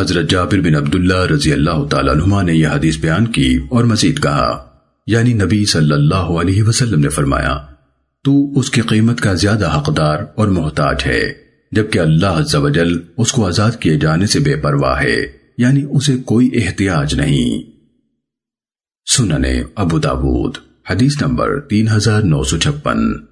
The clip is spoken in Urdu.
حضرت جابر بن عبداللہ رضی اللہ تعالیٰ عنہ نے یہ حدیث بیان کی اور مزید کہا یعنی نبی صلی اللہ علیہ وسلم نے فرمایا، تو اس کی قیمت کا زیادہ حقدار اور محتاج ہے، جبکہ اللہ عز و جل اس کو آزاد کیے جانے سے بے پرواہ ہے یعنی اسے کوئی احتیاج نہیں۔ سننے ابو داود، حدیث نمبر تین ہزار نو سو چھپن۔